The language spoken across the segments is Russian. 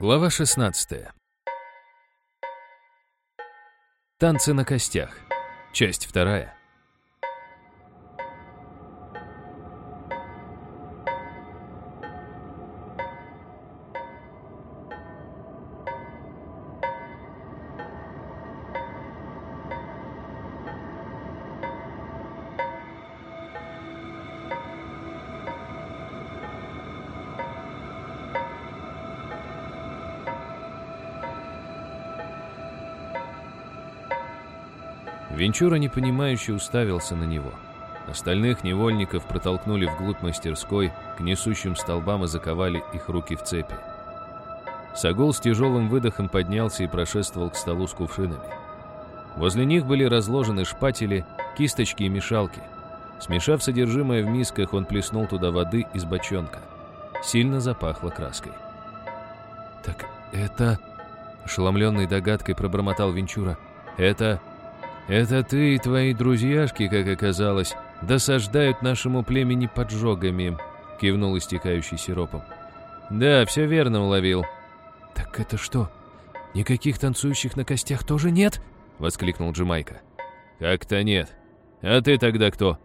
Глава 16. Танцы на костях. Часть вторая. Венчура непонимающе уставился на него. Остальных невольников протолкнули вглубь мастерской, к несущим столбам и заковали их руки в цепи. Сагул с тяжелым выдохом поднялся и прошествовал к столу с кувшинами. Возле них были разложены шпатели, кисточки и мешалки. Смешав содержимое в мисках, он плеснул туда воды из бочонка. Сильно запахло краской. «Так это...» — ошеломленной догадкой пробормотал Венчура. «Это...» «Это ты и твои друзьяшки, как оказалось, досаждают нашему племени поджогами», — кивнул истекающий сиропом. «Да, все верно уловил». «Так это что, никаких танцующих на костях тоже нет?» — воскликнул Джимайка. «Как-то нет. А ты тогда кто?»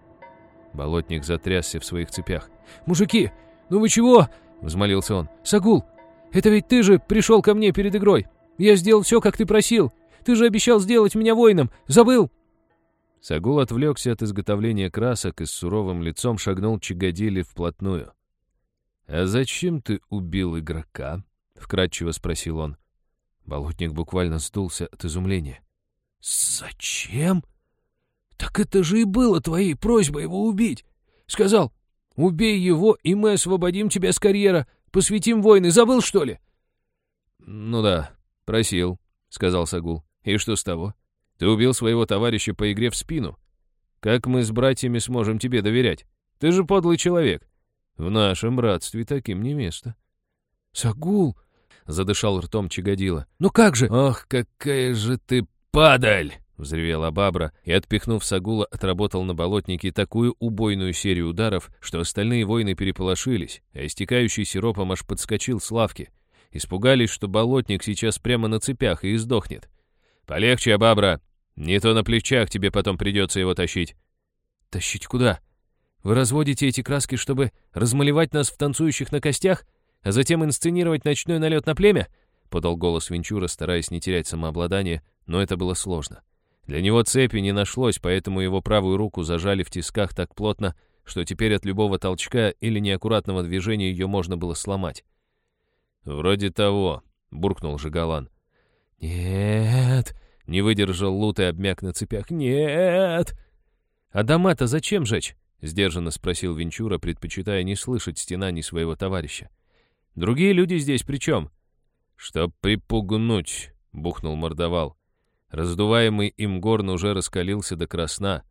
Болотник затрясся в своих цепях. «Мужики, ну вы чего?» — взмолился он. «Сагул, это ведь ты же пришел ко мне перед игрой. Я сделал все, как ты просил. Ты же обещал сделать меня воином! Забыл!» Сагул отвлекся от изготовления красок и с суровым лицом шагнул Чигадили вплотную. «А зачем ты убил игрока?» — вкратчиво спросил он. Болотник буквально сдулся от изумления. «Зачем? Так это же и было твоей просьбой его убить. Сказал, убей его, и мы освободим тебя с карьера, посвятим войны. Забыл, что ли?» «Ну да, просил», — сказал Сагул. И что с того? Ты убил своего товарища по игре в спину. Как мы с братьями сможем тебе доверять? Ты же подлый человек. В нашем братстве таким не место. Сагул, задышал ртом Чигодила. Ну как же? Ох, какая же ты падаль! Взревела Бабра и, отпихнув Сагула, отработал на болотнике такую убойную серию ударов, что остальные воины переполошились, а истекающий сиропом аж подскочил с лавки. Испугались, что болотник сейчас прямо на цепях и издохнет. «Полегче, Бабра. Не то на плечах тебе потом придется его тащить». «Тащить куда? Вы разводите эти краски, чтобы размалевать нас в танцующих на костях, а затем инсценировать ночной налет на племя?» — подал голос Венчура, стараясь не терять самообладание, но это было сложно. Для него цепи не нашлось, поэтому его правую руку зажали в тисках так плотно, что теперь от любого толчка или неаккуратного движения ее можно было сломать. «Вроде того», — буркнул Жигалан. «Нет!» — не выдержал Лут и обмяк на цепях. «Нет!» «А дома-то зачем жечь?» — сдержанно спросил Венчура, предпочитая не слышать стенаний своего товарища. «Другие люди здесь при чем?» «Чтоб припугнуть», — бухнул мордовал. Раздуваемый им горн уже раскалился до красна.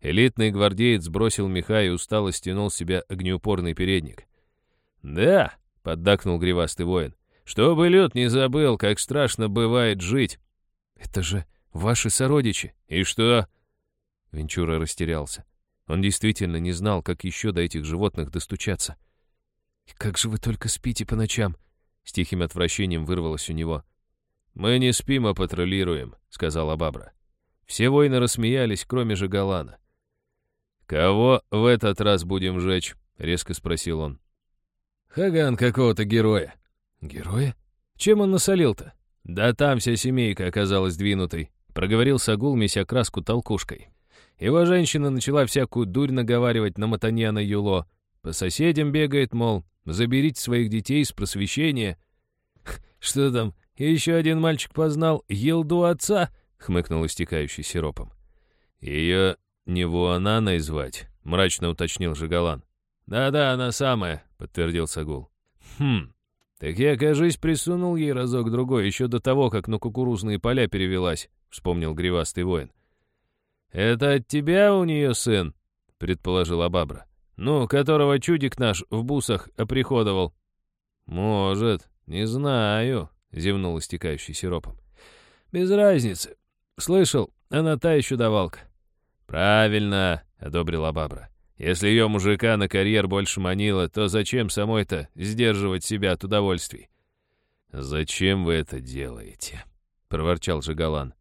Элитный гвардеец сбросил меха и устало стянул с себя огнеупорный передник. «Да», — поддакнул гривастый воин, чтобы лед не забыл, как страшно бывает жить. Это же ваши сородичи. И что? Венчура растерялся. Он действительно не знал, как еще до этих животных достучаться. «И как же вы только спите по ночам?» С тихим отвращением вырвалось у него. «Мы не спим, а патрулируем», — сказала Бабра. Все воины рассмеялись, кроме же Галана. «Кого в этот раз будем жечь?» — резко спросил он. «Хаган какого-то героя», «Героя? Чем он насолил-то?» «Да там вся семейка оказалась двинутой», — проговорил Сагул, меся краску толкушкой. Его женщина начала всякую дурь наговаривать на Матаньяна Юло. По соседям бегает, мол, заберите своих детей с просвещения. «Что там, еще один мальчик познал елду отца?» — хмыкнул истекающий сиропом. «Ее него она назвать», — мрачно уточнил Жигалан. «Да-да, она самая», — подтвердил Сагул. «Хм, «Так я, кажись, присунул ей разок-другой еще до того, как на кукурузные поля перевелась», — вспомнил гривастый воин. «Это от тебя у нее сын?» — предположила Бабра. «Ну, которого чудик наш в бусах оприходовал». «Может, не знаю», — зевнул истекающий сиропом. «Без разницы. Слышал, она та еще давалка». «Правильно», — одобрила Бабра. Если ее мужика на карьер больше манило, то зачем самой-то сдерживать себя от удовольствий? «Зачем вы это делаете?» — проворчал Жигалан.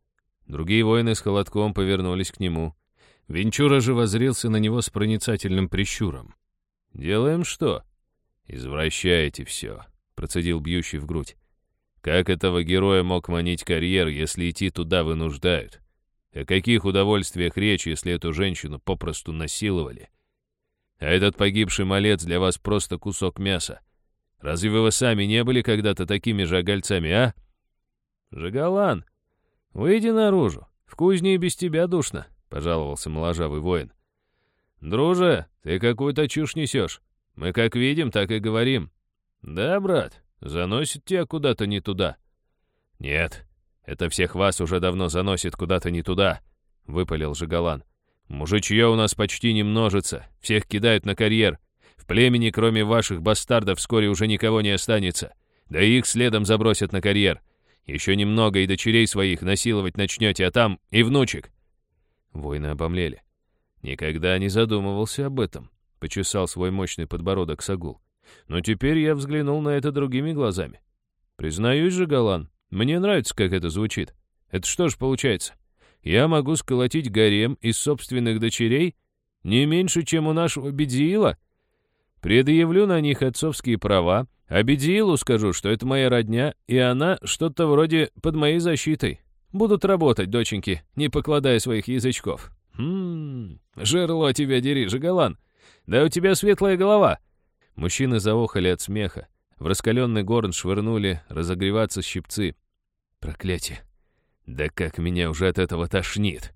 Другие воины с холодком повернулись к нему. Венчура же возрился на него с проницательным прищуром. «Делаем что?» «Извращаете все», — процедил бьющий в грудь. «Как этого героя мог манить карьер, если идти туда вынуждают? О каких удовольствиях речь, если эту женщину попросту насиловали? А этот погибший малец для вас просто кусок мяса. Разве вы сами не были когда-то такими же огольцами, а?» «Жигалан, выйди наружу. В кузне и без тебя душно», — пожаловался моложавый воин. «Друже, ты какую-то чушь несешь. Мы как видим, так и говорим. Да, брат, заносит тебя куда-то не туда». «Нет, это всех вас уже давно заносит куда-то не туда», — выпалил Жигалан. «Мужичье у нас почти не множится, всех кидают на карьер. В племени, кроме ваших бастардов, вскоре уже никого не останется. Да и их следом забросят на карьер. Еще немного и дочерей своих насиловать начнете, а там и внучек». Воины обомлели. Никогда не задумывался об этом, почесал свой мощный подбородок Сагул. Но теперь я взглянул на это другими глазами. Признаюсь же, Галан, мне нравится, как это звучит. Это что ж получается? Я могу сколотить гарем из собственных дочерей не меньше, чем у нашего Бедзиила? Предъявлю на них отцовские права, а Бедзиилу скажу, что это моя родня, и она что-то вроде под моей защитой. Будут работать, доченьки, не покладая своих язычков. Хм, жерло тебя дери, Жигалан. Да у тебя светлая голова. Мужчины заохали от смеха. В раскаленный горн швырнули разогреваться щипцы. Проклятие. Да как меня уже от этого тошнит.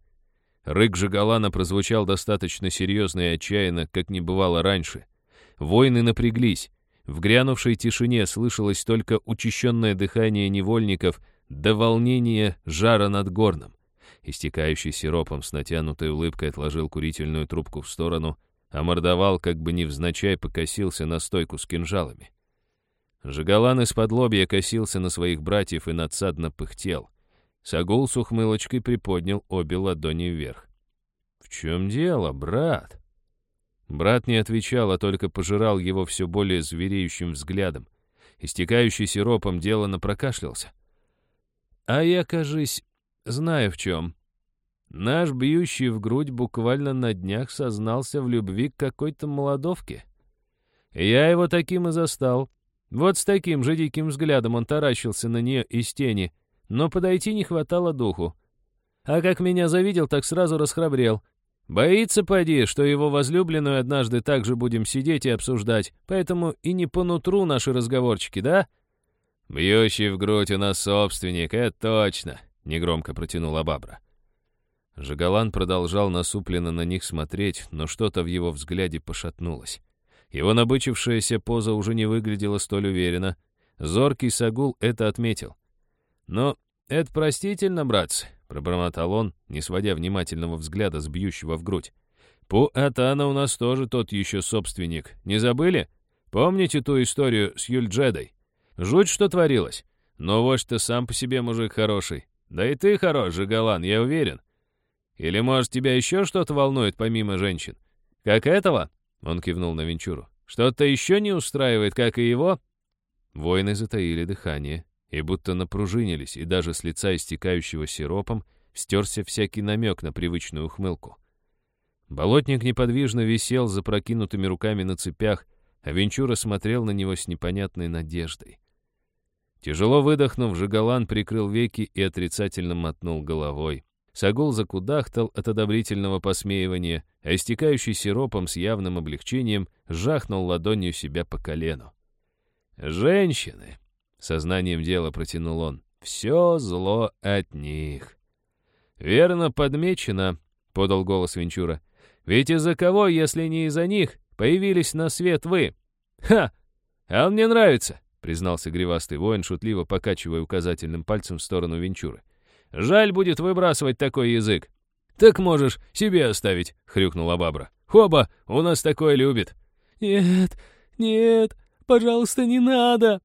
Рык Жигалана прозвучал достаточно серьезно и отчаянно, как не бывало раньше. Воины напряглись. В грянувшей тишине слышалось только учащенное дыхание невольников до волнения жара над горном. Истекающий сиропом с натянутой улыбкой отложил курительную трубку в сторону, а мордовал, как бы невзначай, покосился на стойку с кинжалами. Жигалан из-под лобья косился на своих братьев и надсадно пыхтел. Сагул с ухмылочкой приподнял обе ладони вверх. «В чем дело, брат?» Брат не отвечал, а только пожирал его все более звереющим взглядом. Истекающий сиропом делано прокашлялся. «А я, кажись, знаю в чем», Наш бьющий в грудь буквально на днях сознался в любви к какой-то молодовке. Я его таким и застал. Вот с таким же диким взглядом он таращился на нее из тени, но подойти не хватало духу. А как меня завидел, так сразу расхрабрел. Боится, поди, что его возлюбленную однажды так же будем сидеть и обсуждать, поэтому и не по нутру наши разговорчики, да? «Бьющий в грудь у нас собственник, это точно», — негромко протянула Бабра. Жигалан продолжал насупленно на них смотреть, но что-то в его взгляде пошатнулось. Его набычившаяся поза уже не выглядела столь уверенно. Зоркий Сагул это отметил. «Но это простительно, братцы», — пробормотал он, не сводя внимательного взгляда с бьющего в грудь. «Пу Атана у нас тоже тот еще собственник. Не забыли? Помните ту историю с Юльджедой? Жуть, что творилось. Но вот что сам по себе мужик хороший. Да и ты хорош, Жигалан, я уверен. Или, может, тебя еще что-то волнует помимо женщин? Как этого?» Он кивнул на Венчуру. «Что-то еще не устраивает, как и его?» Воины затаили дыхание и будто напружинились, и даже с лица истекающего сиропом стерся всякий намек на привычную ухмылку. Болотник неподвижно висел за прокинутыми руками на цепях, а Венчура смотрел на него с непонятной надеждой. Тяжело выдохнув, Жигалан прикрыл веки и отрицательно мотнул головой. Сагул закудахтал от одобрительного посмеивания, а истекающий сиропом с явным облегчением жахнул ладонью себя по колену. «Женщины!» — сознанием дела протянул он. «Все зло от них». «Верно подмечено», — подал голос Венчура. «Ведь из-за кого, если не из-за них, появились на свет вы?» «Ха! А он мне нравится», — признался гривастый воин, шутливо покачивая указательным пальцем в сторону Венчуры. Жаль будет выбрасывать такой язык. Так можешь себе оставить, хрюкнула Бабра. Хоба, у нас такое любит. Нет, нет, пожалуйста, не надо.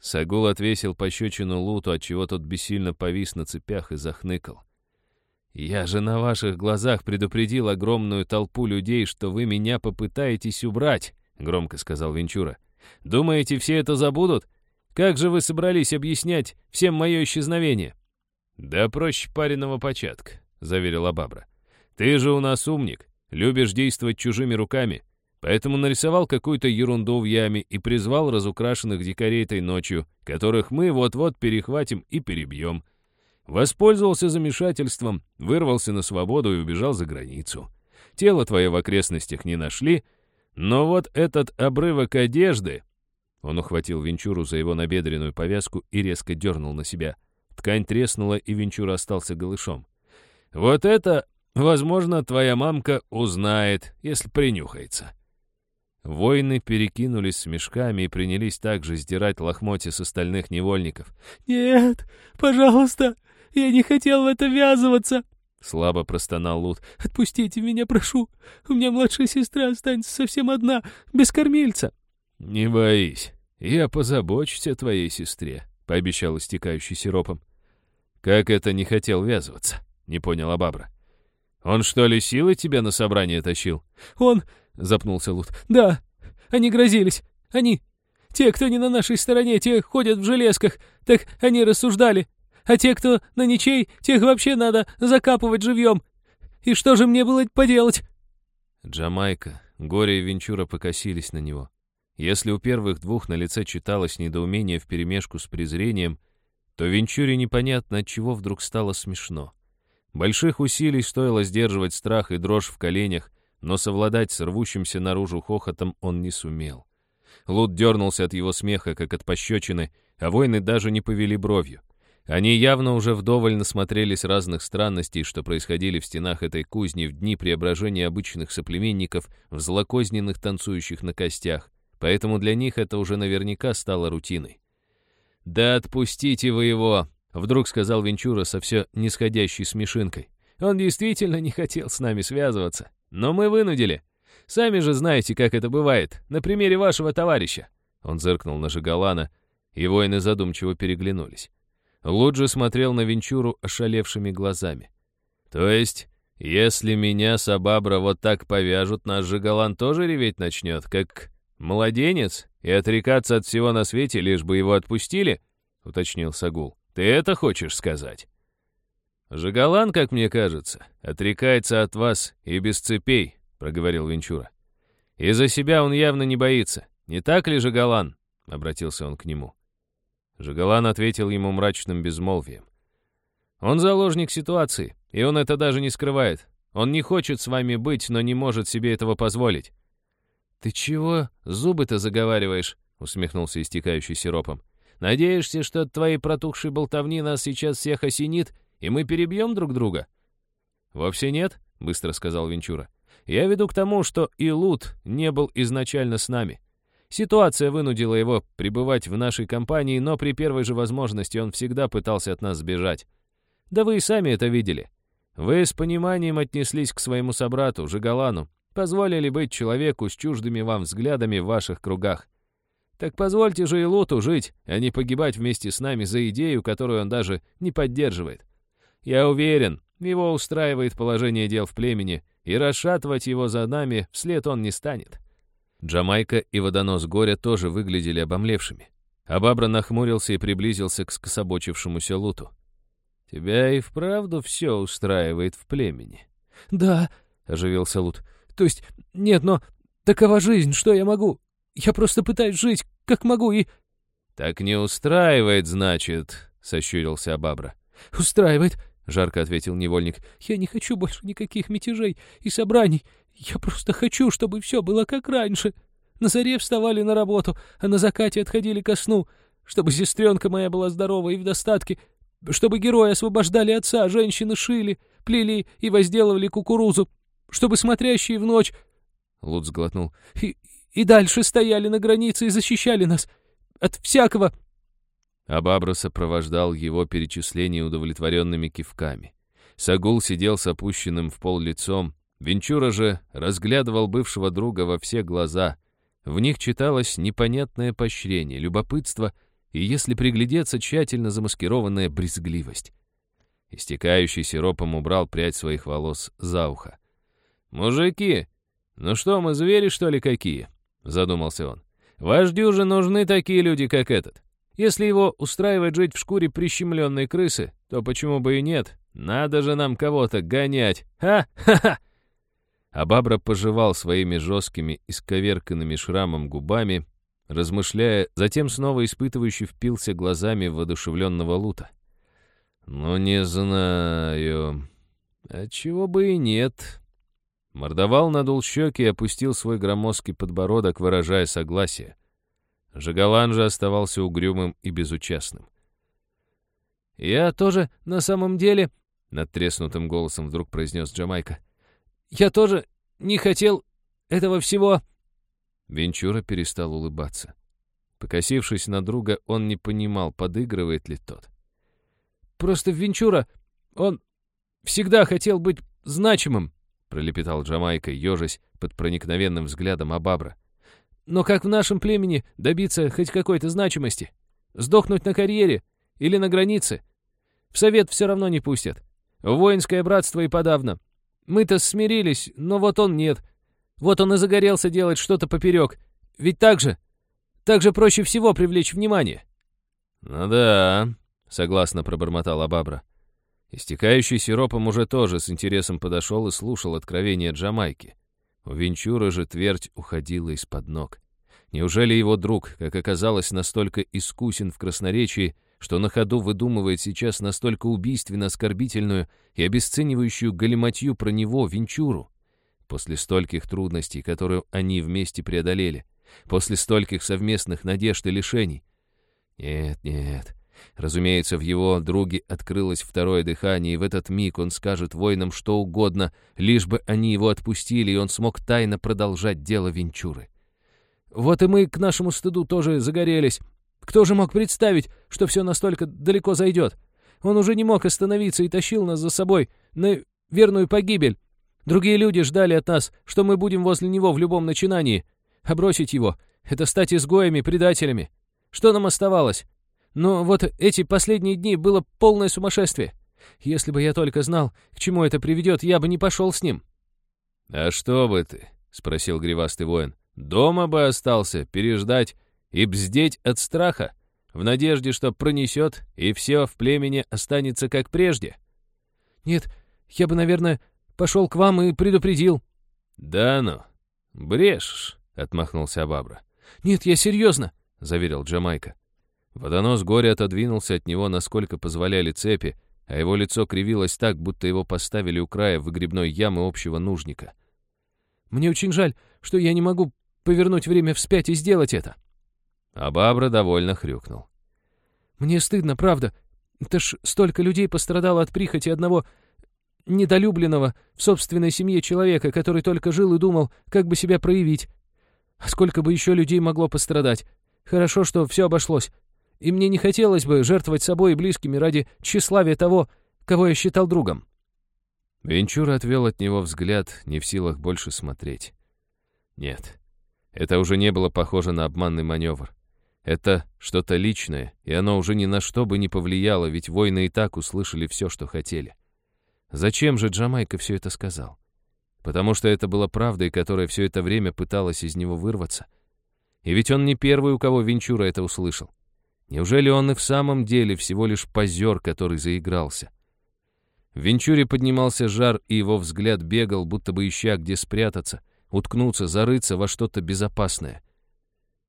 Сагул отвесил пощечину Луту, отчего тот бессильно повис на цепях и захныкал. «Я же на ваших глазах предупредил огромную толпу людей, что вы меня попытаетесь убрать», — громко сказал Венчура. «Думаете, все это забудут? Как же вы собрались объяснять всем мое исчезновение?» «Да проще пареного початка», — заверила Бабра. «Ты же у нас умник, любишь действовать чужими руками, поэтому нарисовал какую-то ерунду в яме и призвал разукрашенных дикарей этой ночью, которых мы вот-вот перехватим и перебьем. Воспользовался замешательством, вырвался на свободу и убежал за границу. Тело твое в окрестностях не нашли, но вот этот обрывок одежды...» Он ухватил Венчуру за его набедренную повязку и резко дернул на себя. Ткань треснула, и Венчура остался голышом. «Вот это, возможно, твоя мамка узнает, если принюхается». Воины перекинулись с мешками и принялись также сдирать лохмотья с остальных невольников. «Нет, пожалуйста, я не хотел в это ввязываться!» Слабо простонал Лут. «Отпустите меня, прошу. У меня младшая сестра останется совсем одна, без кормильца». «Не боись, я позабочусь о твоей сестре», — пообещал истекающий сиропом. «Как это не хотел ввязываться?» — не поняла Бабра. «Он что ли силой тебя на собрание тащил?» «Он...» — запнулся Лут. «Да, они грозились. Они... Те, кто не на нашей стороне, те ходят в железках. Так они рассуждали. А те, кто на ничей, тех вообще надо закапывать живьем. И что же мне было поделать?» Джамайка, Горе и Венчура покосились на него. Если у первых двух на лице читалось недоумение вперемешку с презрением, то Венчуре непонятно, от чего вдруг стало смешно. Больших усилий стоило сдерживать страх и дрожь в коленях, но совладать с рвущимся наружу хохотом он не сумел. Лут дернулся от его смеха, как от пощечины, а воины даже не повели бровью. Они явно уже вдоволь насмотрелись разных странностей, что происходили в стенах этой кузни в дни преображения обычных соплеменников в злокозненных танцующих на костях, поэтому для них это уже наверняка стало рутиной. «Да отпустите вы его!» — вдруг сказал Венчура со все нисходящей смешинкой. «Он действительно не хотел с нами связываться, но мы вынудили. Сами же знаете, как это бывает, на примере вашего товарища». Он зыркнул на Жигалана, и воины задумчиво переглянулись. Луджи смотрел на Венчуру ошалевшими глазами. «То есть, если меня Сабабра вот так повяжут, наш Жигалан тоже реветь начнет, как младенец, и отрекаться от всего на свете, лишь бы его отпустили?» — уточнил Сагул. «Ты это хочешь сказать?» «Жигалан, как мне кажется, отрекается от вас и без цепей», — проговорил Венчура. «И за себя он явно не боится. Не так ли, Жигалан?» — обратился он к нему. Жигалан ответил ему мрачным безмолвием. «Он заложник ситуации, и он это даже не скрывает. Он не хочет с вами быть, но не может себе этого позволить». «Ты чего зубы-то заговариваешь?» — усмехнулся истекающий сиропом. «Надеешься, что от твоей протухшей болтовни нас сейчас всех осенит, и мы перебьем друг друга?» «Вовсе нет», — быстро сказал Венчура. «Я веду к тому, что и Лут не был изначально с нами. Ситуация вынудила его пребывать в нашей компании, но при первой же возможности он всегда пытался от нас сбежать. Да вы и сами это видели. Вы с пониманием отнеслись к своему собрату, Жигалану, позволили быть человеку с чуждыми вам взглядами в ваших кругах. Так позвольте же и Луту жить, а не погибать вместе с нами за идею, которую он даже не поддерживает. Я уверен, его устраивает положение дел в племени, и расшатывать его за нами вслед он не станет. Джамайка и водонос горя тоже выглядели обомлевшими. А Бабра нахмурился и приблизился к скособочившемуся Луту. «Тебя и вправду все устраивает в племени?» «Да», — оживился Лут. «То есть, нет, но такова жизнь, что я могу? Я просто пытаюсь жить, как могу, и...» «Так не устраивает, значит», — сощурился Абабра. «Устраивает», — жарко ответил невольник. «Я не хочу больше никаких мятежей и собраний. Я просто хочу, чтобы все было как раньше. На заре вставали на работу, а на закате отходили ко сну, чтобы сестренка моя была здорова и в достатке, чтобы герои освобождали отца, женщины шили, плели и возделывали кукурузу, чтобы смотрящие в ночь...» Лут сглотнул. «И, и дальше стояли на границе и защищали нас от всякого...» Абабра сопровождал его перечисление удовлетворенными кивками. Сагул сидел с опущенным в пол лицом, Венчура же разглядывал бывшего друга во все глаза. В них читалось непонятное поощрение, любопытство и, если приглядеться, тщательно замаскированная брезгливость. Истекающий сиропом убрал прядь своих волос за ухо. «Мужики, ну что, мы звери, что ли, какие?» — задумался он. «Вождю же нужны такие люди, как этот. Если его устраивает жить в шкуре прищемленной крысы, то почему бы и нет? Надо же нам кого-то гонять. Ха-ха-ха!» А Бабра пожевал своими жесткими, исковерканными шрамом губами, размышляя, затем снова испытывающий впился глазами воодушевленного Лута. «Ну, не знаю. А чего бы и нет». Мордовал надул щеки и опустил свой громоздкий подбородок, выражая согласие. Жигалан же оставался угрюмым и безучастным. «Я тоже на самом деле...» — над треснутым голосом вдруг произнес Джамайка. «Я тоже не хотел этого всего...» Венчура перестал улыбаться. Покосившись на друга, он не понимал, подыгрывает ли тот. «Просто Венчура, он всегда хотел быть значимым», — пролепетал Джамайка, ежась под проникновенным взглядом Абабра. «Но как в нашем племени добиться хоть какой-то значимости? Сдохнуть на карьере или на границе? В совет все равно не пустят. В воинское братство и подавно. Мы-то смирились, но вот он нет. Вот он и загорелся делать что-то поперек. Ведь так же? Так же проще всего привлечь внимание». «Ну да», — согласно пробормотал Абабра. Истекающий сиропом уже тоже с интересом подошел и слушал откровения Джамайки. У Венчура же твердь уходила из-под ног. Неужели его друг, как оказалось, настолько искусен в красноречии, что на ходу выдумывает сейчас настолько убийственно оскорбительную и обесценивающую галиматью про него, Венчуру? После стольких трудностей, которые они вместе преодолели, после стольких совместных надежд и лишений. Нет, нет, Разумеется, в его друге открылось второе дыхание, и в этот миг он скажет воинам что угодно, лишь бы они его отпустили, и он смог тайно продолжать дело Венчуры. «Вот и мы к нашему стыду тоже загорелись. Кто же мог представить, что все настолько далеко зайдет? Он уже не мог остановиться и тащил нас за собой на верную погибель. Другие люди ждали от нас, что мы будем возле него в любом начинании. А бросить его — это стать изгоями, предателями. Что нам оставалось? Но вот эти последние дни было полное сумасшествие. Если бы я только знал, к чему это приведет, я бы не пошел с ним». «А что бы ты?» — спросил гривастый воин. «Дома бы остался, переждать и бздеть от страха, в надежде, что пронесет, и все в племени останется как прежде». «Нет, я бы, наверное, пошел к вам и предупредил». «Да ну, брешешь», — отмахнулся Бабра. «Нет, я серьезно», — заверил Джамайка. Водонос горе отодвинулся от него, насколько позволяли цепи, а его лицо кривилось так, будто его поставили у края выгребной ямы общего нужника. «Мне очень жаль, что я не могу повернуть время вспять и сделать это». А Бабра довольно хрюкнул. «Мне стыдно, правда. Это ж столько людей пострадало от прихоти одного недолюбленного в собственной семье человека, который только жил и думал, как бы себя проявить. А сколько бы еще людей могло пострадать. Хорошо, что все обошлось и мне не хотелось бы жертвовать собой и близкими ради тщеславия того, кого я считал другом». Венчур отвел от него взгляд, не в силах больше смотреть. Нет, это уже не было похоже на обманный маневр. Это что-то личное, и оно уже ни на что бы не повлияло, ведь воины и так услышали все, что хотели. Зачем же Джамайка все это сказал? Потому что это была правдой, которая все это время пыталась из него вырваться. И ведь он не первый, у кого Венчура это услышал. Неужели он и в самом деле всего лишь позер, который заигрался? В Венчуре поднимался жар, и его взгляд бегал, будто бы ища, где спрятаться, уткнуться, зарыться во что-то безопасное.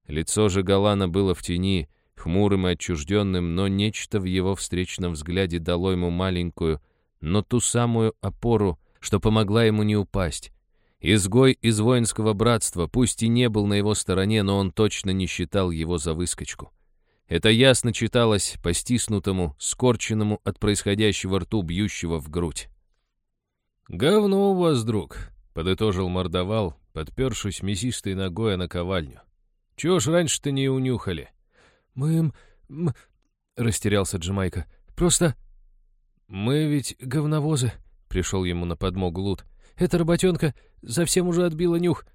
Лицо же Галана было в тени, хмурым и отчужденным, но нечто в его встречном взгляде дало ему маленькую, но ту самую опору, что помогла ему не упасть. Изгой из воинского братства, пусть и не был на его стороне, но он точно не считал его за выскочку. Это ясно читалось по стиснутому, скорченному от происходящего рту, бьющего в грудь. «Говно у вас, друг», — подытожил мордовал, подпершись мясистой ногой на ковальню. «Чего ж раньше-то не унюхали?» «Мы... мы...» — растерялся Джамайка. «Просто...» «Мы ведь говновозы», — пришел ему на подмогу Лут. «Эта работенка совсем уже отбила нюх.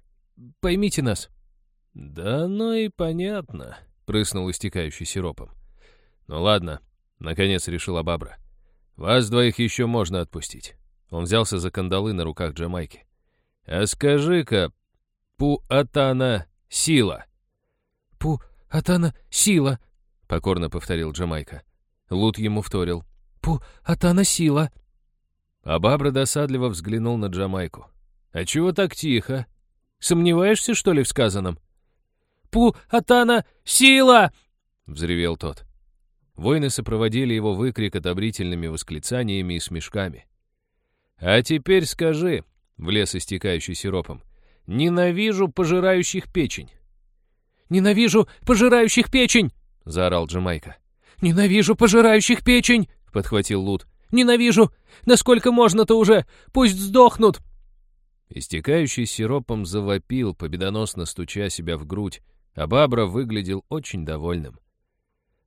Поймите нас». «Да ну и понятно», прыснул истекающий сиропом. «Ну ладно», — наконец решила Бабра. «Вас двоих еще можно отпустить». Он взялся за кандалы на руках Джамайки. «А скажи-ка, Пу-Атана сила!» «Пу-Атана сила!» — покорно повторил Джамайка. Лут ему вторил. «Пу, атана сила!» А Бабра досадливо взглянул на Джамайку. «А чего так тихо? Сомневаешься, что ли, в сказанном?» «Пу, атана сила!» — взревел тот. Воины сопроводили его выкрик одобрительными восклицаниями и смешками. «А теперь скажи», — влез истекающий сиропом, — «ненавижу пожирающих печень». «Ненавижу пожирающих печень!» — заорал Джамайка. «Ненавижу пожирающих печень!» — подхватил Лут. «Ненавижу! Насколько можно-то уже? Пусть сдохнут!» Истекающий сиропом завопил, победоносно стуча себя в грудь, а Бабра выглядел очень довольным.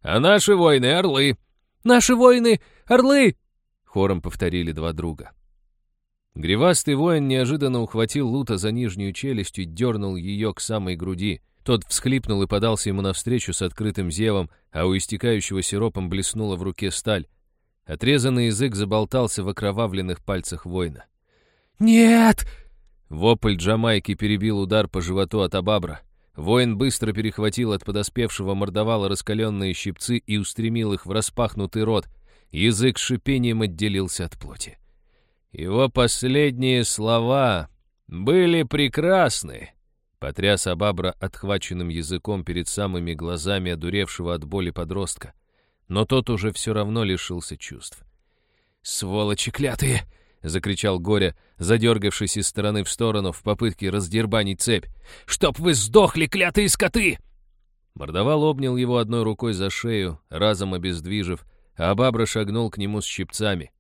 «А наши воины — орлы!» «Наши воины — орлы!» — хором повторили два друга. Гривастый воин неожиданно ухватил Лута за нижнюю челюсть и дернул ее к самой груди. Тот всхлипнул и подался ему навстречу с открытым зевом, а у истекающего сиропом блеснула в руке сталь. Отрезанный язык заболтался в окровавленных пальцах воина. «Нет!» Вопль Джамайки перебил удар по животу от Абабра. Воин быстро перехватил от подоспевшего мордовала раскаленные щипцы и устремил их в распахнутый рот. Язык шипением отделился от плоти. Его последние слова были прекрасны. Потряс Абабра отхваченным языком перед самыми глазами одуревшего от боли подростка. Но тот уже все равно лишился чувств. «Сволочи клятые!» — закричал Горя, задергавшись из стороны в сторону в попытке раздербанить цепь. «Чтоб вы сдохли, клятые скоты!» Мордовал обнял его одной рукой за шею, разом обездвижив, а Бабра шагнул к нему с щипцами.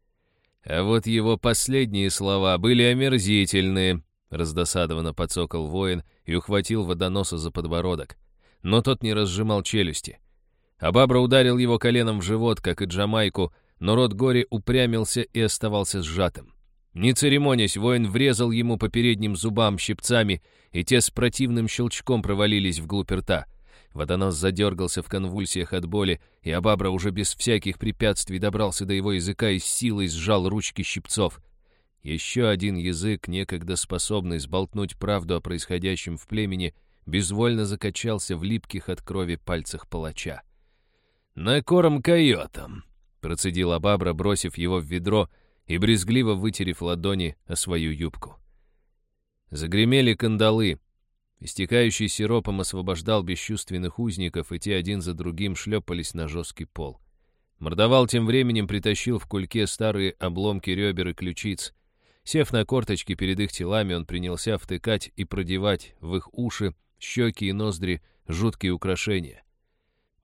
А вот его последние слова были омерзительные, раздосадованно подсокол воин и ухватил водоноса за подбородок. Но тот не разжимал челюсти. А Бабра ударил его коленом в живот, как и Джамайку, но рот горе упрямился и оставался сжатым. Не церемонясь, воин врезал ему по передним зубам щипцами, и те с противным щелчком провалились вглубь рта. Водонос задергался в конвульсиях от боли, и Абабра уже без всяких препятствий добрался до его языка и с силой сжал ручки щипцов. Еще один язык, некогда способный сболтнуть правду о происходящем в племени, безвольно закачался в липких от крови пальцах палача. «На корм койотам», — процедила Бабра, бросив его в ведро и брезгливо вытерев ладони о свою юбку. Загремели кандалы. Истекающий сиропом освобождал бесчувственных узников, и те один за другим шлепались на жесткий пол. Мордовал тем временем притащил в кульке старые обломки ребер и ключиц. Сев на корточки перед их телами, он принялся втыкать и продевать в их уши, щеки и ноздри жуткие украшения.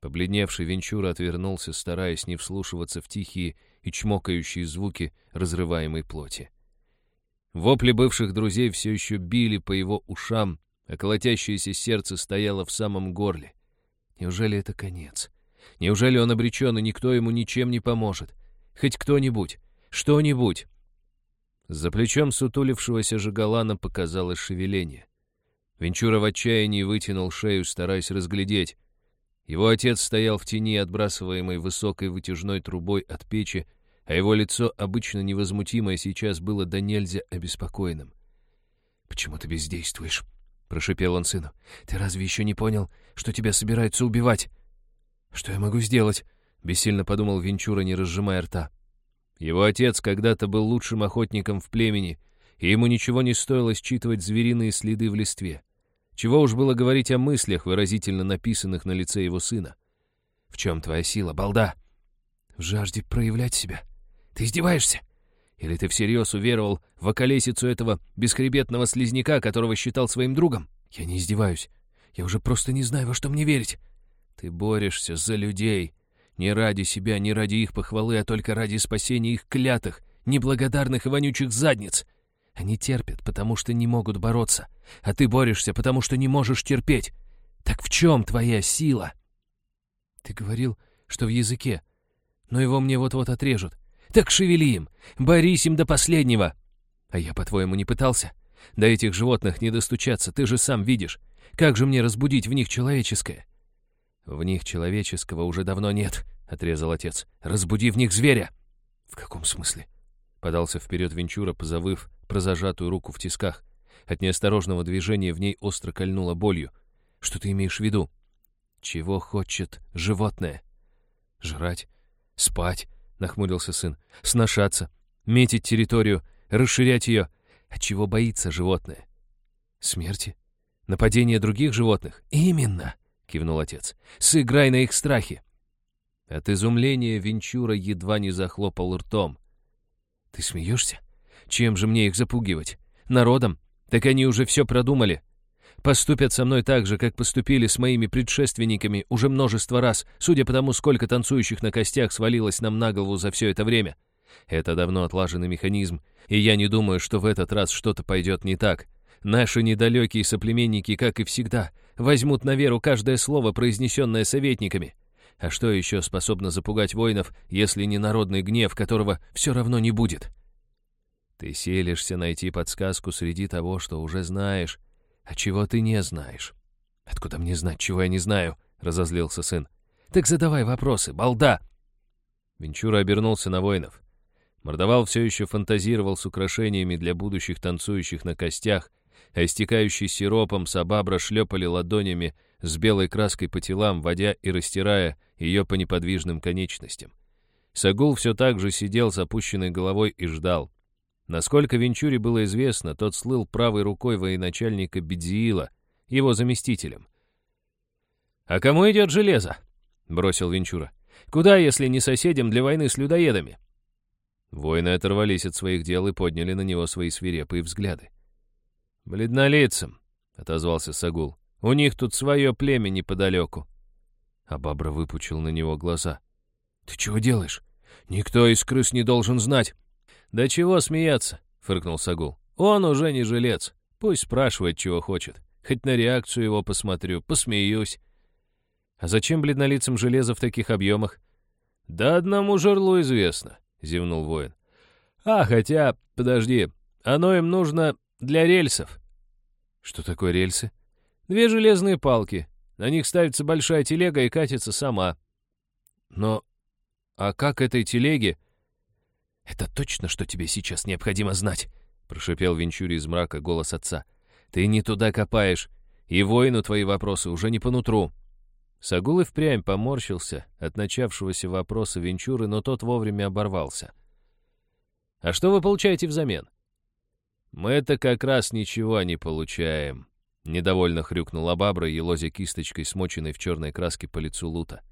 Побледневший Венчура отвернулся, стараясь не вслушиваться в тихие и чмокающие звуки разрываемой плоти. Вопли бывших друзей все еще били по его ушам, а колотящееся сердце стояло в самом горле. Неужели это конец? Неужели он обречен, и никто ему ничем не поможет? Хоть кто-нибудь, что-нибудь. За плечом сутулившегося Жигалана показалось шевеление. Венчура в отчаянии вытянул шею, стараясь разглядеть. Его отец стоял в тени, отбрасываемой высокой вытяжной трубой от печи, а его лицо, обычно невозмутимое, сейчас было до нельзя обеспокоенным. «Почему ты бездействуешь?» — прошипел он сыну. «Ты разве еще не понял, что тебя собираются убивать?» «Что я могу сделать?» — бессильно подумал Венчура, не разжимая рта. Его отец когда-то был лучшим охотником в племени, и ему ничего не стоило считывать звериные следы в листве. Чего уж было говорить о мыслях, выразительно написанных на лице его сына. «В чем твоя сила, балда?» «В жажде проявлять себя. Ты издеваешься? Или ты всерьез уверовал в околесицу этого бесхребетного слизняка, которого считал своим другом? Я не издеваюсь. Я уже просто не знаю, во что мне верить. Ты борешься за людей. Не ради себя, не ради их похвалы, а только ради спасения их клятых, неблагодарных и вонючих задниц. Они терпят, потому что не могут бороться, а ты борешься, потому что не можешь терпеть. Так в чем твоя сила? Ты говорил, что в языке, но его мне вот-вот отрежут. Так шевели им, борись им до последнего. А я, по-твоему, не пытался? До этих животных не достучаться, ты же сам видишь. Как же мне разбудить в них человеческое? В них человеческого уже давно нет, — отрезал отец. Разбуди в них зверя. В каком смысле? Подался вперед Венчура, позабыв про зажатую руку в тисках. От неосторожного движения в ней остро кольнуло болью. «Что ты имеешь в виду?» Чего хочет животное? Жрать, спать, нахмурился сын, сношаться, метить территорию, расширять ее. А чего боится животное? Смерти? Нападения других животных? Именно, кивнул отец. Сыграй на их страхе. От изумления Венчура едва не захлопал ртом. Ты смеешься? Чем же мне их запугивать? Народом? Так они уже все продумали. Поступят со мной так же, как поступили с моими предшественниками уже множество раз, судя по тому, сколько танцующих на костях свалилось нам на голову за все это время. Это давно отлаженный механизм, и я не думаю, что в этот раз что-то пойдет не так. Наши недалекие соплеменники, как и всегда, возьмут на веру каждое слово, произнесенное советниками. А что еще способно запугать воинов, если не народный гнев, которого все равно не будет? Ты селишься найти подсказку среди того, что уже знаешь, а чего ты не знаешь. Откуда мне знать, чего я не знаю? Разозлился сын. Так задавай вопросы, балда! Венчура обернулся на воинов. Мордовал все еще фантазировал с украшениями для будущих танцующих на костях, а истекающий сиропом сабабра шлепали ладонями с белой краской по телам, водя и растирая ее по неподвижным конечностям. Сагул все так же сидел с опущенной головой и ждал. Насколько Венчуре было известно, тот слыл правой рукой военачальника Бедзиила, его заместителем. «А кому идет железо?» — бросил Венчура. «Куда, если не соседям для войны с людоедами?» Воины оторвались от своих дел и подняли на него свои свирепые взгляды. «Бледнолицам», — отозвался Сагул. «У них тут свое племя неподалеку». А Бабра выпучил на него глаза. «Ты чего делаешь? Никто из крыс не должен знать». «Да чего смеяться?» — фыркнул Сагул. «Он уже не жилец. Пусть спрашивает, чего хочет. Хоть на реакцию его посмотрю, посмеюсь». «А зачем бледнолицам железо в таких объемах?» «Да одному жерлу известно», — зевнул воин. «А, хотя, подожди, оно им нужно для рельсов». «Что такое рельсы?» «Две железные палки. На них ставится большая телега и катится сама». «Но... А как этой телеге...» «Это точно, что тебе сейчас необходимо знать», — прошипел Венчури из мрака голос отца. «Ты не туда копаешь, и воину твои вопросы уже не по нутру». Сагул и впрямь поморщился от начавшегося вопроса Венчуры, но тот вовремя оборвался. «А что вы получаете взамен?» «Мы-то как раз ничего не получаем», — недовольно хрюкнула бабра, елозя кисточкой, смоченной в черной краске по лицу Лута.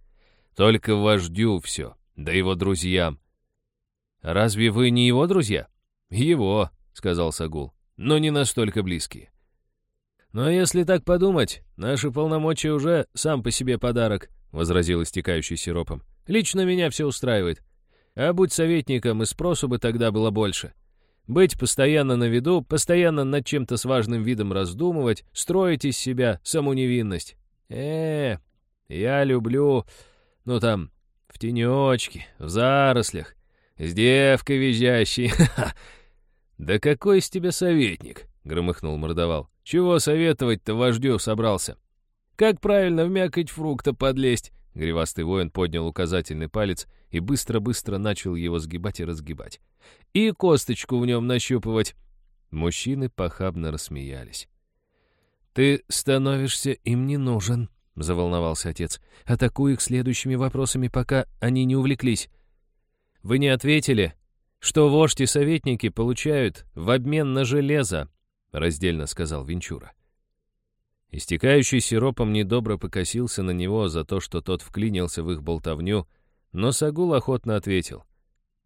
«Только вождю все, да его друзьям. «Разве вы не его друзья?» «Его», — сказал Сагул, — «но не настолько близкие». «Но если так подумать, наши полномочия уже сам по себе подарок», — возразил истекающий сиропом. «Лично меня все устраивает. А будь советником, и спросу бы тогда было больше. Быть постоянно на виду, постоянно над чем-то с важным видом раздумывать, строить из себя саму невинность. э, -э я люблю, ну там, в тенечке, в зарослях, с девкой визжащей. «Да какой из тебя советник?» — громыхнул мордовал. «Чего советовать-то вождю собрался?» «Как правильно в мякоть фрукта подлезть?» Гривастый воин поднял указательный палец и быстро-быстро начал его сгибать и разгибать. «И косточку в нем нащупывать!» Мужчины похабно рассмеялись. «Ты становишься им не нужен», — заволновался отец. «Атакуй их следующими вопросами, пока они не увлеклись. Вы не ответили, что вождь и советники получают в обмен на железо, раздельно сказал Венчура. Истекающий сиропом недобро покосился на него за то, что тот вклинился в их болтовню, но Сагул охотно ответил.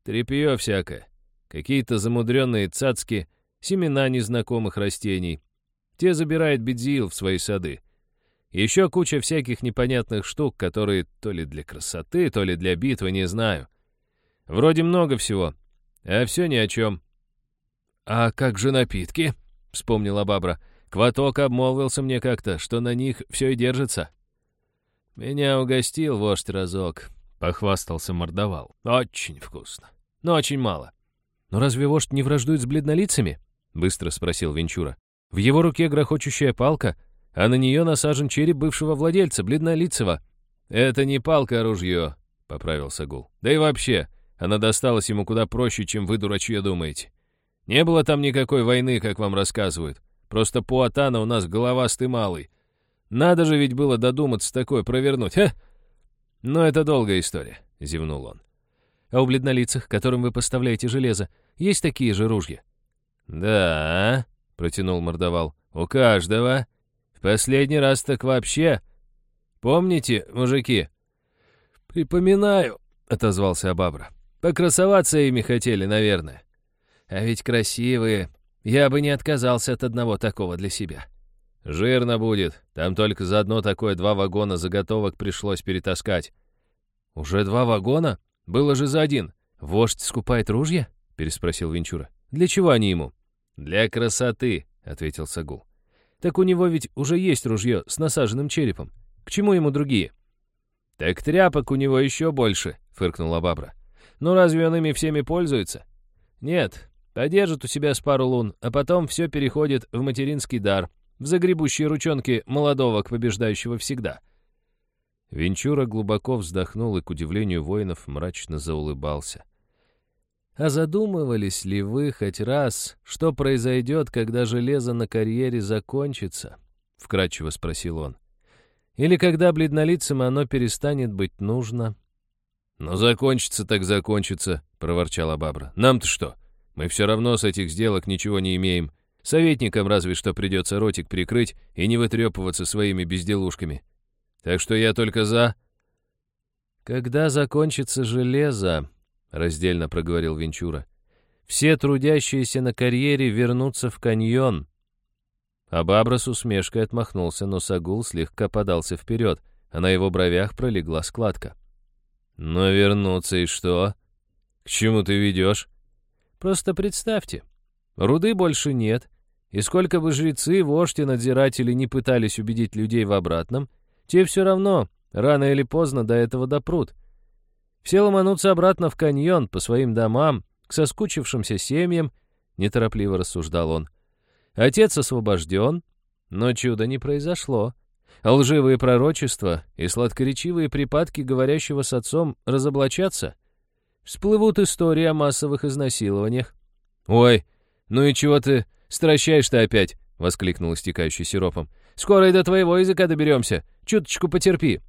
«Трепье всякое. Какие-то замудренные цацки, семена незнакомых растений. Те забирает Бедзиил в свои сады. Еще куча всяких непонятных штук, которые то ли для красоты, то ли для битвы, не знаю. Вроде много всего, а все ни о чем. «А как же напитки?» — вспомнила Бабра. «Кваток обмолвился мне как-то, что на них все и держится». «Меня угостил вождь разок», — похвастался мордовал. «Очень вкусно, но очень мало». «Но разве вождь не враждует с бледнолицами?» — быстро спросил Венчура. «В его руке грохочущая палка, а на нее насажен череп бывшего владельца, бледнолицего». «Это не палка, а ружье», — поправился Гул. «Да и вообще, она досталась ему куда проще, чем вы, дурачье, думаете. Не было там никакой войны, как вам рассказывают. Просто Пуатана у нас головастый малый. Надо же ведь было додуматься такое провернуть, а? Но это долгая история, зевнул он. А у бледнолицых, которым вы поставляете железо, есть такие же ружья? Да, протянул мордовал. У каждого. В последний раз так вообще. Помните, мужики? Припоминаю, отозвался Абабра. Покрасоваться ими хотели, наверное. А ведь красивые. Я бы не отказался от одного такого для себя. Жирно будет. Там только за одно такое два вагона заготовок пришлось перетаскать. Уже два вагона? Было же за один. Вождь скупает ружья? Переспросил Венчура. Для чего они ему? Для красоты, ответил Сагул. Так у него ведь уже есть ружье с насаженным черепом. К чему ему другие? Так тряпок у него еще больше, фыркнула Бабра. Ну разве он ими всеми пользуется? Нет, Подержит у себя с пару лун, а потом все переходит в материнский дар, в загребущие ручонки молодого к побеждающего всегда. Венчура глубоко вздохнул и, к удивлению воинов, мрачно заулыбался. «А задумывались ли вы хоть раз, что произойдет, когда железо на карьере закончится?» — вкратчиво спросил он. «Или когда бледнолицам оно перестанет быть нужно?» «Ну, закончится так закончится», — проворчала Бабра. «Нам-то что?» Мы все равно с этих сделок ничего не имеем. Советникам разве что придется ротик прикрыть и не вытрепываться своими безделушками. Так что я только за...» «Когда закончится железо», — раздельно проговорил Венчура, «все трудящиеся на карьере вернутся в каньон». Абабра с усмешкой отмахнулся, но Сагул слегка подался вперед, а на его бровях пролегла складка. «Но вернуться и что? К чему ты ведешь?» Просто представьте, руды больше нет, и сколько бы жрецы, вождь и надзиратели не пытались убедить людей в обратном, те все равно, рано или поздно, до этого допрут. Все ломанутся обратно в каньон, по своим домам, к соскучившимся семьям, неторопливо рассуждал он. Отец освобожден, но чуда не произошло. Лживые пророчества и сладкоречивые припадки говорящего с отцом разоблачатся — Всплывут истории о массовых изнасилованиях. «Ой, ну и чего ты стращаешь-то опять?» — воскликнул истекающий сиропом. «Скоро и до твоего языка доберемся. Чуточку потерпи».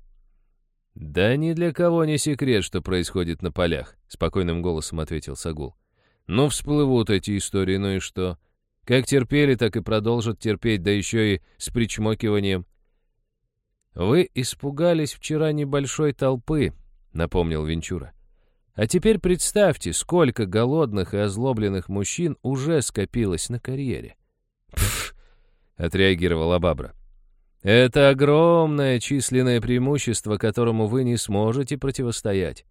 «Да ни для кого не секрет, что происходит на полях», — спокойным голосом ответил Сагул. «Ну, всплывут эти истории, ну и что? Как терпели, так и продолжат терпеть, да еще и с причмокиванием». «Вы испугались вчера небольшой толпы», — напомнил Венчура. А теперь представьте, сколько голодных и озлобленных мужчин уже скопилось на карьере. «Пф!» — отреагировала Бабра. «Это огромное численное преимущество, которому вы не сможете противостоять.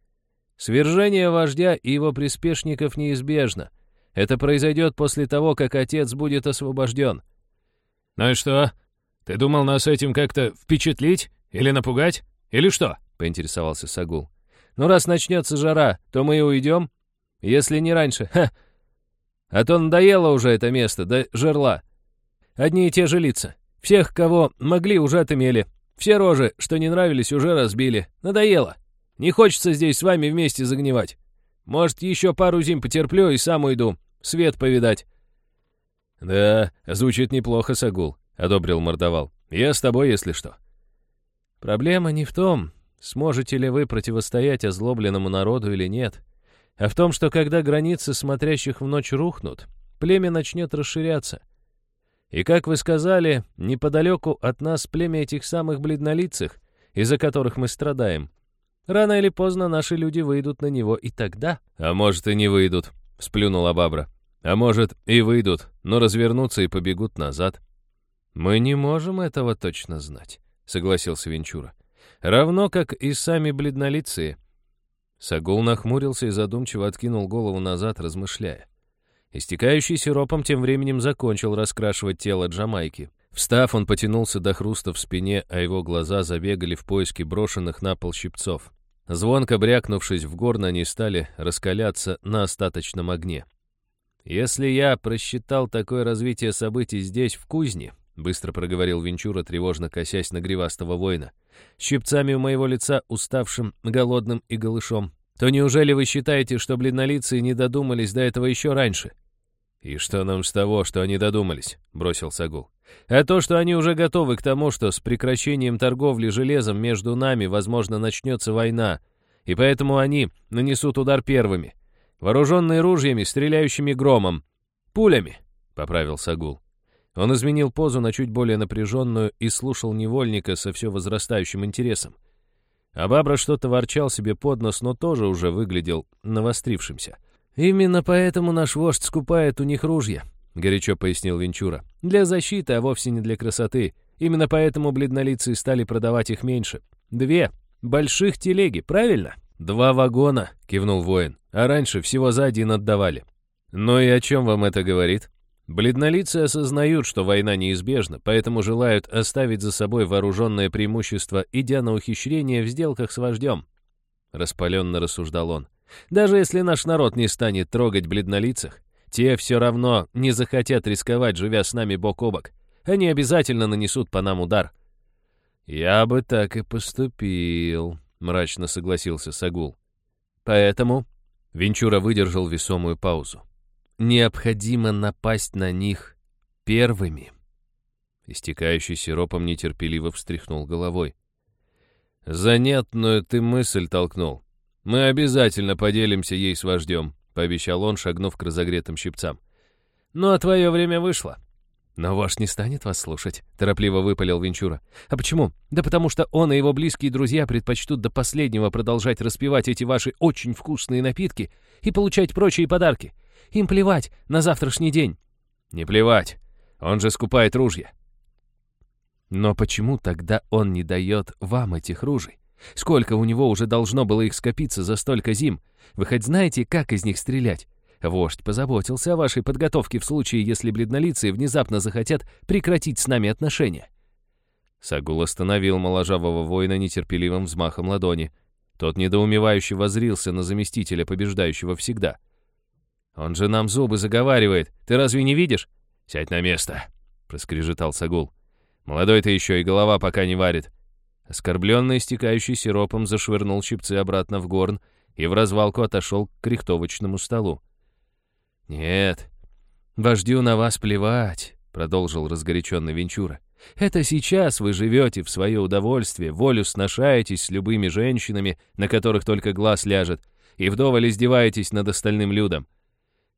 Свержение вождя и его приспешников неизбежно. Это произойдет после того, как отец будет освобожден». «Ну и что? Ты думал нас этим как-то впечатлить? Или напугать? Или что?» — поинтересовался Сагул. Ну, раз начнется жара, то мы и уйдем. Если не раньше. Ха! А то надоело уже это место, да жерла. Одни и те же лица. Всех, кого могли, уже отымели. Все рожи, что не нравились, уже разбили. Надоело. Не хочется здесь с вами вместе загнивать. Может, еще пару зим потерплю и сам уйду. Свет повидать. «Да, звучит неплохо, Сагул», — одобрил Мордовал. «Я с тобой, если что». «Проблема не в том, Сможете ли вы противостоять озлобленному народу или нет? А в том, что когда границы смотрящих в ночь рухнут, племя начнет расширяться. И, как вы сказали, неподалеку от нас племя этих самых бледнолицых, из-за которых мы страдаем. Рано или поздно наши люди выйдут на него, и тогда... — А может, и не выйдут, — сплюнула Бабра. — А может, и выйдут, но развернутся и побегут назад. — Мы не можем этого точно знать, — согласился Венчура. — Равно как и сами бледнолицые. Сагул нахмурился и задумчиво откинул голову назад, размышляя. Истекающий сиропом тем временем закончил раскрашивать тело Джамайки. Встав, он потянулся до хруста в спине, а его глаза забегали в поиске брошенных на пол щипцов. Звонко брякнувшись в горн, они стали раскаляться на остаточном огне. «Если я просчитал такое развитие событий здесь, в кузне», — быстро проговорил Венчура, тревожно косясь на гривастого воина, щипцами у моего лица, уставшим, голодным и голышом, то неужели вы считаете, что бледнолицые не додумались до этого еще раньше? «И что нам с того, что они додумались?» — бросил Сагул. «А то, что они уже готовы к тому, что с прекращением торговли железом между нами, возможно, начнется война, и поэтому они нанесут удар первыми, вооруженные ружьями, стреляющими громом, пулями», — поправил Сагул. Он изменил позу на чуть более напряженную и слушал невольника со все возрастающим интересом. А Бабра что-то ворчал себе под нос, но тоже уже выглядел навострившимся. «Именно поэтому наш вождь скупает у них ружья», — горячо пояснил Венчура. «Для защиты, а вовсе не для красоты. Именно поэтому бледнолицые стали продавать их меньше. Две больших телеги, правильно?» «Два вагона», — кивнул воин, «а раньше всего за один отдавали». «Ну и о чем вам это говорит?» Бледнолицы осознают, что война неизбежна, поэтому желают оставить за собой вооруженное преимущество, идя на ухищрение в сделках с вождем. Распаленно рассуждал он. Даже если наш народ не станет трогать бледнолицах, те все равно не захотят рисковать, живя с нами бок о бок. Они обязательно нанесут по нам удар. «Я бы так и поступил», — мрачно согласился Сагул. «Поэтому...» — Венчура выдержал весомую паузу. «Необходимо напасть на них первыми». Истекающий сиропом нетерпеливо встряхнул головой. «Занятную ты мысль толкнул. «Мы обязательно поделимся ей с вождем», — пообещал он, шагнув к разогретым щипцам. «Ну, а твое время вышло». «Но вождь не станет вас слушать», — торопливо выпалил Венчура. «А почему? Да потому что он и его близкие друзья предпочтут до последнего продолжать распивать эти ваши очень вкусные напитки и получать прочие подарки. Им плевать на завтрашний день». «Не плевать. Он же скупает ружья». «Но почему тогда он не дает вам этих ружей? Сколько у него уже должно было их скопиться за столько зим? Вы хоть знаете, как из них стрелять? Вождь позаботился о вашей подготовке в случае, если бледнолицые внезапно захотят прекратить с нами отношения». Сагул остановил моложавого воина нетерпеливым взмахом ладони. Тот недоумевающе возрился на заместителя, побеждающего всегда. «Он же нам зубы заговаривает. Ты разве не видишь?» «Сядь на место», — проскрежетал Сагул. «Молодой ты еще и голова пока не варит. Оскорбленный, истекающий сиропом, зашвырнул щипцы обратно в горн и в развалку отошел к кряхтовочному столу. «Нет, вождю на вас плевать», — продолжил разгоряченный Венчура. «Это сейчас вы живете в свое удовольствие, волю сношаетесь с любыми женщинами, на которых только глаз ляжет, и вдоволь издеваетесь над остальным людом.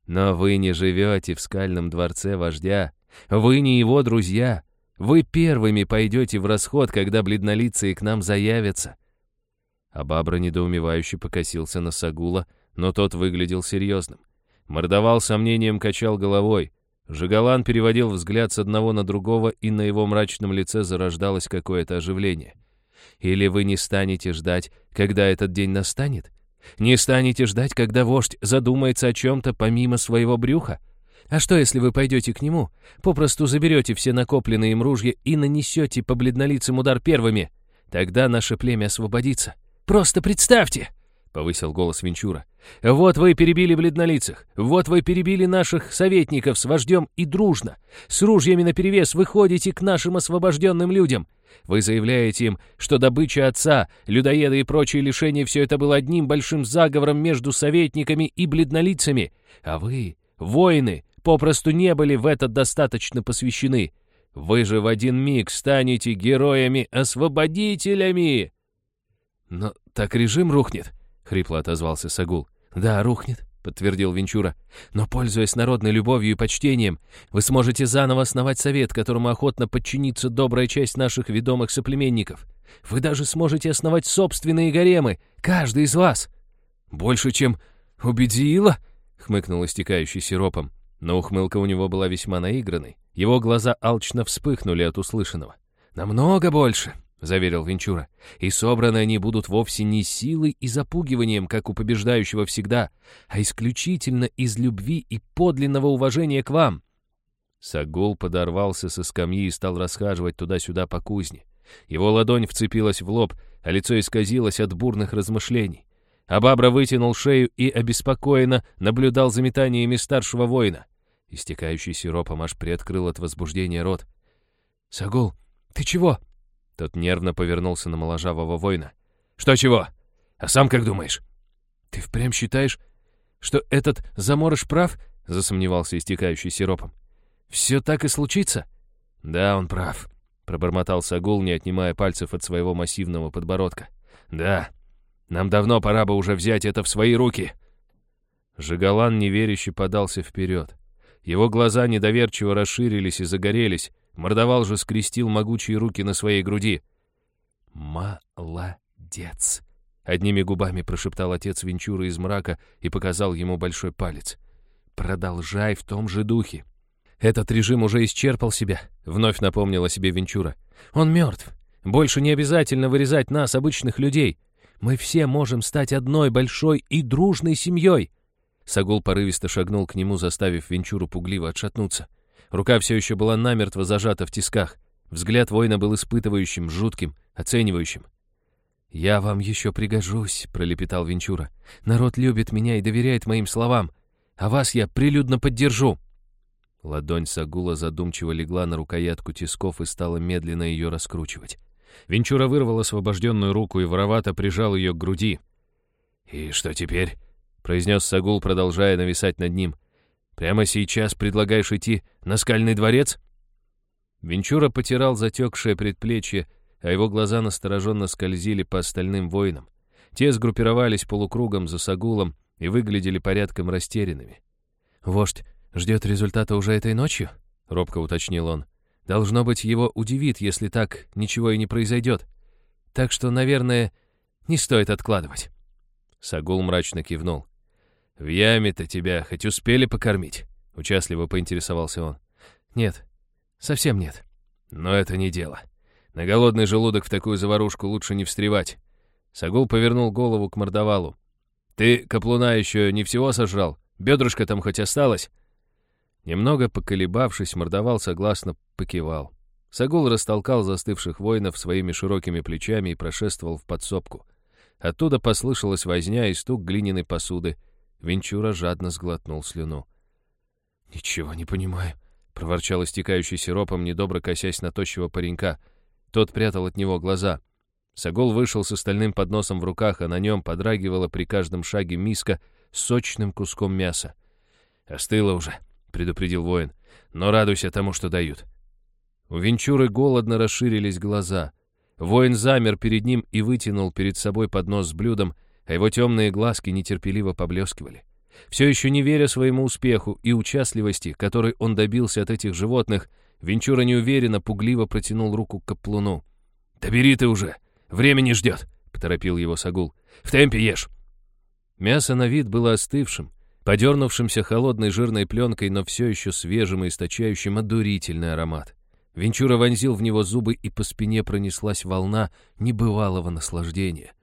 Но вы не живете в скальном дворце вождя, вы не его друзья, вы первыми пойдете в расход, когда бледнолицые к нам заявятся». А Бабра недоумевающе покосился на Сагула, но тот выглядел серьезным. Мордовал сомнением, качал головой. Жигалан переводил взгляд с одного на другого, и на его мрачном лице зарождалось какое-то оживление. «Или вы не станете ждать, когда этот день настанет? Не станете ждать, когда вождь задумается о чем-то помимо своего брюха? А что, если вы пойдете к нему, попросту заберете все накопленные им ружья и нанесете по бледнолицам удар первыми? Тогда наше племя освободится. Просто представьте!» — повысил голос Венчура. «Вот вы перебили бледнолицах, вот вы перебили наших советников с вождем и дружно, с ружьями наперевес выходите к нашим освобожденным людям. Вы заявляете им, что добыча отца, людоеды и прочие лишения все это было одним большим заговором между советниками и бледнолицами, а вы, воины, попросту не были в это достаточно посвящены. Вы же в один миг станете героями-освободителями!» «Но так режим рухнет», — хрипло отозвался Сагул. «Да, рухнет», — подтвердил Венчура. «Но, пользуясь народной любовью и почтением, вы сможете заново основать совет, которому охотно подчинится добрая часть наших ведомых соплеменников. Вы даже сможете основать собственные гаремы, каждый из вас». «Больше, чем убедила?» — хмыкнул истекающий сиропом. Но ухмылка у него была весьма наигранной. Его глаза алчно вспыхнули от услышанного. «Намного больше», — заверил Венчура. «И собраны они будут вовсе не силой и запугиванием, как у побеждающего всегда, а исключительно из любви и подлинного уважения к вам». Сагул подорвался со скамьи и стал расхаживать туда-сюда по кузне. Его ладонь вцепилась в лоб, а лицо исказилось от бурных размышлений. А Бабра вытянул шею и обеспокоенно наблюдал за метаниями старшего воина. Истекающий сиропом аж приоткрыл от возбуждения рот. «Сагул, ты чего?» Тот нервно повернулся на моложавого воина. «Что чего? А сам как думаешь?» «Ты впрямь считаешь, что этот заморыш прав?» — засомневался истекающий сиропом. «Все так и случится?» «Да, он прав», — пробормотал Сагул, не отнимая пальцев от своего массивного подбородка. «Да, нам давно пора бы уже взять это в свои руки». Жигалан неверяще подался вперед. Его глаза недоверчиво расширились и загорелись. Мордовал же скрестил могучие руки на своей груди. «Молодец!» — одними губами прошептал отец Венчура из мрака и показал ему большой палец. «Продолжай в том же духе. Этот режим уже исчерпал себя», — вновь напомнила себе Венчура. «Он мертв. Больше не обязательно вырезать нас, обычных людей. Мы все можем стать одной большой и дружной семьей». Сагул порывисто шагнул к нему, заставив Венчуру пугливо отшатнуться. Рука все еще была намертво зажата в тисках. Взгляд воина был испытывающим, жутким, оценивающим. «Я вам еще пригожусь», — пролепетал Венчура. «Народ любит меня и доверяет моим словам, а вас я прилюдно поддержу». Ладонь Сагула задумчиво легла на рукоятку тисков и стала медленно ее раскручивать. Венчура вырвал освобожденную руку и воровато прижал ее к груди. «И что теперь?» — произнес Сагул, продолжая нависать над ним. «Прямо сейчас предлагаешь идти на скальный дворец?» Венчура потирал затекшее предплечье, а его глаза настороженно скользили по остальным воинам. Те сгруппировались полукругом за Сагулом и выглядели порядком растерянными. «Вождь ждет результата уже этой ночью?» — робко уточнил он. «Должно быть, его удивит, если так ничего и не произойдет. Так что, наверное, не стоит откладывать». Сагул мрачно кивнул. «В яме-то тебя хоть успели покормить?» — участливо поинтересовался он. «Нет, совсем нет». «Но это не дело. На голодный желудок в такую заварушку лучше не встревать». Сагул повернул голову к мордовалу. «Ты каплуна еще не всего сожрал? Бедрышко там хоть осталось?» Немного поколебавшись, мордовал согласно покивал. Сагул растолкал застывших воинов своими широкими плечами и прошествовал в подсобку. Оттуда послышалась возня и стук глиняной посуды. Венчура жадно сглотнул слюну. «Ничего не понимаю», — проворчал истекающий сиропом, недобро косясь на тощего паренька. Тот прятал от него глаза. Сагул вышел с остальным подносом в руках, а на нем подрагивала при каждом шаге миска с сочным куском мяса. «Остыло уже», — предупредил воин, — «но радуйся тому, что дают». У Венчуры голодно расширились глаза. Воин замер перед ним и вытянул перед собой поднос с блюдом, а его темные глазки нетерпеливо поблескивали. Все еще не веря своему успеху и участливости, которой он добился от этих животных, Венчура неуверенно, пугливо протянул руку к каплуну. «Да бери ты уже! Время не ждет!» — поторопил его Сагул. «В темпе ешь!» Мясо на вид было остывшим, подернувшимся холодной жирной пленкой, но все еще свежим и источающим одурительный аромат. Венчура вонзил в него зубы, и по спине пронеслась волна небывалого наслаждения.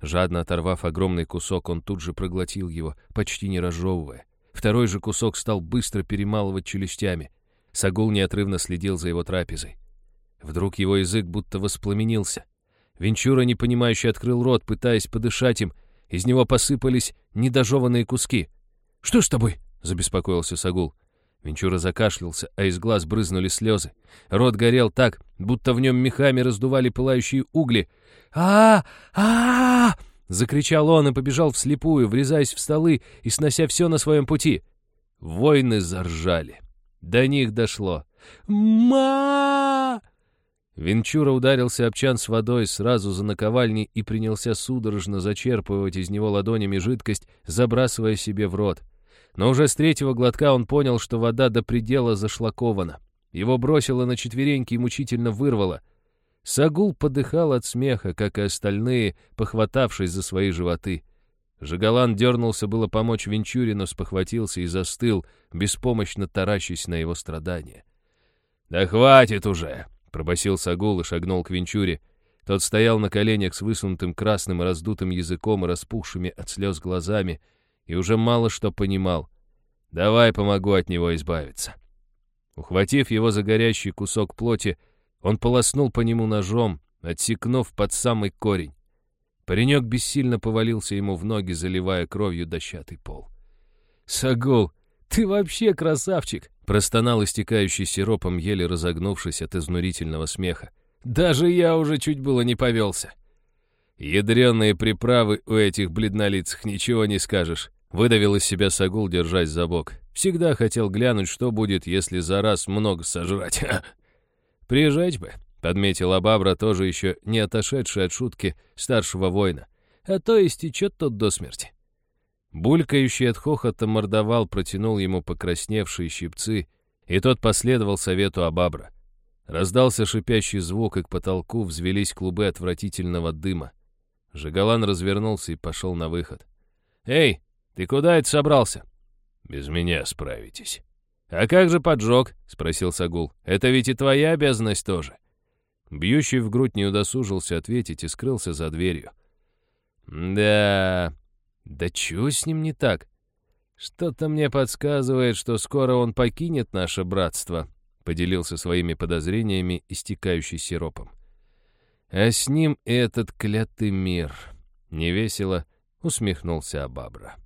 Жадно оторвав огромный кусок, он тут же проглотил его, почти не разжевывая. Второй же кусок стал быстро перемалывать челюстями. Сагул неотрывно следил за его трапезой. Вдруг его язык будто воспламенился. Венчура непонимающе открыл рот, пытаясь подышать им. Из него посыпались недожеванные куски. «Что с тобой?» — забеспокоился Сагул. Венчура закашлялся, а из глаз брызнули слезы. Рот горел так, будто в нем мехами раздували пылающие угли. а а, -а, Закричал он и побежал вслепую, врезаясь в столы и снося все на своем пути. Воины заржали. До них дошло. «Ма!» Венчура ударился об чан с водой сразу за наковальней и принялся судорожно зачерпывать из него ладонями жидкость, забрасывая себе в рот. Но уже с третьего глотка он понял, что вода до предела зашлакована. Его бросило на четвереньки и мучительно вырвало. Сагул подыхал от смеха, как и остальные, похватавшись за свои животы. Жигалан дернулся было помочь Венчуре, но спохватился и застыл, беспомощно таращась на его страдания. «Да хватит уже!» — пробасил Сагул и шагнул к Венчуре. Тот стоял на коленях с высунутым красным раздутым языком и распухшими от слез глазами, и уже мало что понимал. «Давай помогу от него избавиться». Ухватив его за горящий кусок плоти, он полоснул по нему ножом, отсекнув под самый корень. Паренек бессильно повалился ему в ноги, заливая кровью дощатый пол. «Сагул, ты вообще красавчик!» — простонал истекающий сиропом, еле разогнувшись от изнурительного смеха. «Даже я уже чуть было не повелся!» «Ядреные приправы у этих бледнолицых, ничего не скажешь!» — выдавил из себя Сагул, держась за бок. Всегда хотел глянуть, что будет, если за раз много сожрать. Приезжать бы, подметила Бабра, тоже еще не отошедшая от шутки старшего воина. А то истечет тот до смерти. Булькающий от хохота мордовал протянул ему покрасневшие щипцы, и тот последовал совету Абабра. Раздался шипящий звук, и к потолку взвелись клубы отвратительного дыма. Жигалан развернулся и пошел на выход. «Эй, ты куда это собрался?» «Без меня справитесь». «А как же поджог?» — спросил Сагул. «Это ведь и твоя обязанность тоже». Бьющий в грудь не удосужился ответить и скрылся за дверью. «Да... Да чего с ним не так? Что-то мне подсказывает, что скоро он покинет наше братство», — поделился своими подозрениями, истекающий сиропом. «А с ним этот клятый мир», — невесело усмехнулся Абабра.